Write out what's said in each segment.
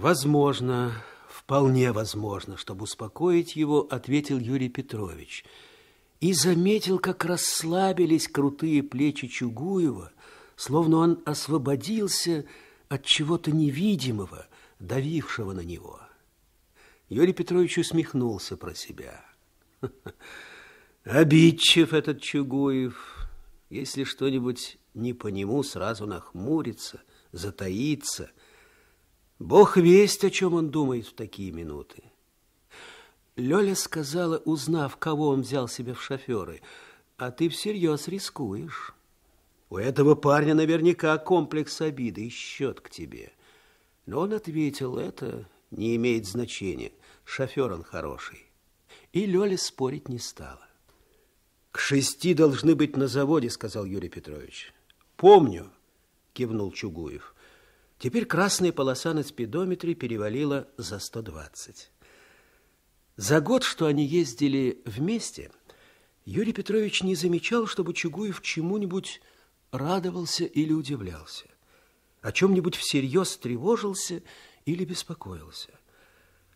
Возможно, вполне возможно, чтобы успокоить его, ответил Юрий Петрович. И заметил, как расслабились крутые плечи Чугуева, словно он освободился от чего-то невидимого, давившего на него. Юрий Петрович усмехнулся про себя. Обидчив этот Чугуев. Если что-нибудь не по нему, сразу нахмурится, затаится. Бог весть, о чем он думает в такие минуты. Лёля сказала, узнав, кого он взял себе в шоферы, а ты всерьез рискуешь. У этого парня наверняка комплекс обиды и счет к тебе. Но он ответил, это не имеет значения, шофер он хороший. И Лёля спорить не стала. К шести должны быть на заводе, сказал Юрий Петрович. Помню, кивнул Чугуев. Теперь красная полоса на спидометре перевалила за 120. За год, что они ездили вместе, Юрий Петрович не замечал, чтобы Чугуев чему-нибудь радовался или удивлялся, о чем-нибудь всерьез тревожился или беспокоился.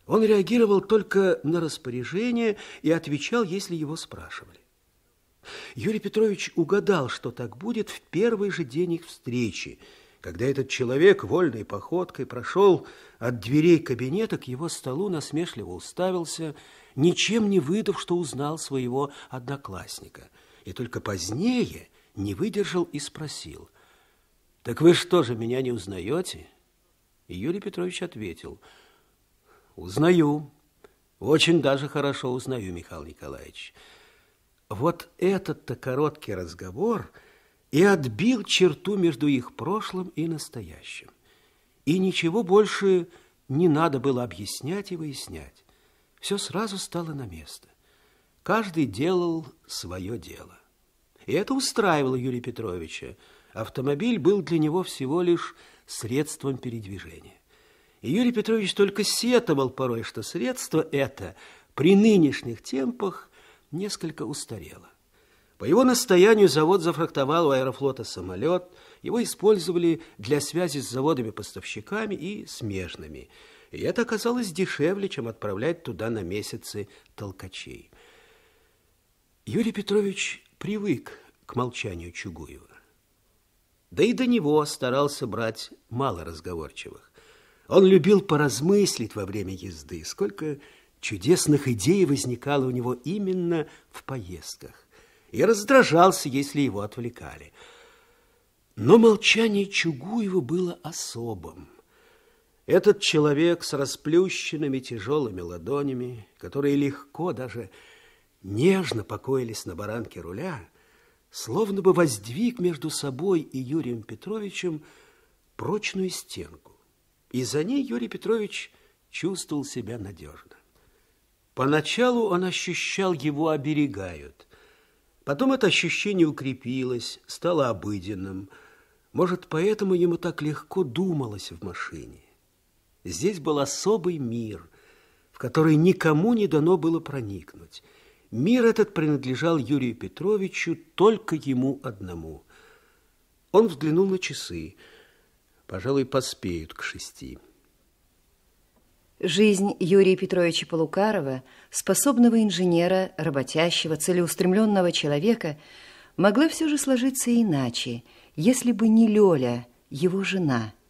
Он реагировал только на распоряжение и отвечал, если его спрашивали. Юрий Петрович угадал, что так будет в первый же день их встречи, когда этот человек вольной походкой прошел от дверей кабинета к его столу, насмешливо уставился, ничем не выдав, что узнал своего одноклассника. И только позднее не выдержал и спросил, «Так вы что же, меня не узнаете?» И Юрий Петрович ответил, «Узнаю, очень даже хорошо узнаю, Михаил Николаевич». Вот этот-то короткий разговор и отбил черту между их прошлым и настоящим. И ничего больше не надо было объяснять и выяснять. Все сразу стало на место. Каждый делал свое дело. И это устраивало Юрия Петровича. Автомобиль был для него всего лишь средством передвижения. И Юрий Петрович только сетовал порой, что средство это при нынешних темпах несколько устарело. По его настоянию завод зафрахтовал у аэрофлота самолет, его использовали для связи с заводами-поставщиками и смежными. И это оказалось дешевле, чем отправлять туда на месяцы толкачей. Юрий Петрович привык к молчанию Чугуева. Да и до него старался брать мало разговорчивых. Он любил поразмыслить во время езды, сколько чудесных идей возникало у него именно в поездках, и раздражался, если его отвлекали. Но молчание Чугуева было особым. Этот человек с расплющенными тяжелыми ладонями, которые легко, даже нежно покоились на баранке руля, словно бы воздвиг между собой и Юрием Петровичем прочную стенку. И за ней Юрий Петрович чувствовал себя надежно. Поначалу он ощущал, его оберегают. Потом это ощущение укрепилось, стало обыденным. Может, поэтому ему так легко думалось в машине. Здесь был особый мир, в который никому не дано было проникнуть – Мир этот принадлежал Юрию Петровичу только ему одному. Он взглянул на часы. Пожалуй, поспеют к шести. Жизнь Юрия Петровича Полукарова, способного инженера, работящего, целеустремленного человека, могла все же сложиться иначе, если бы не Лёля, его жена –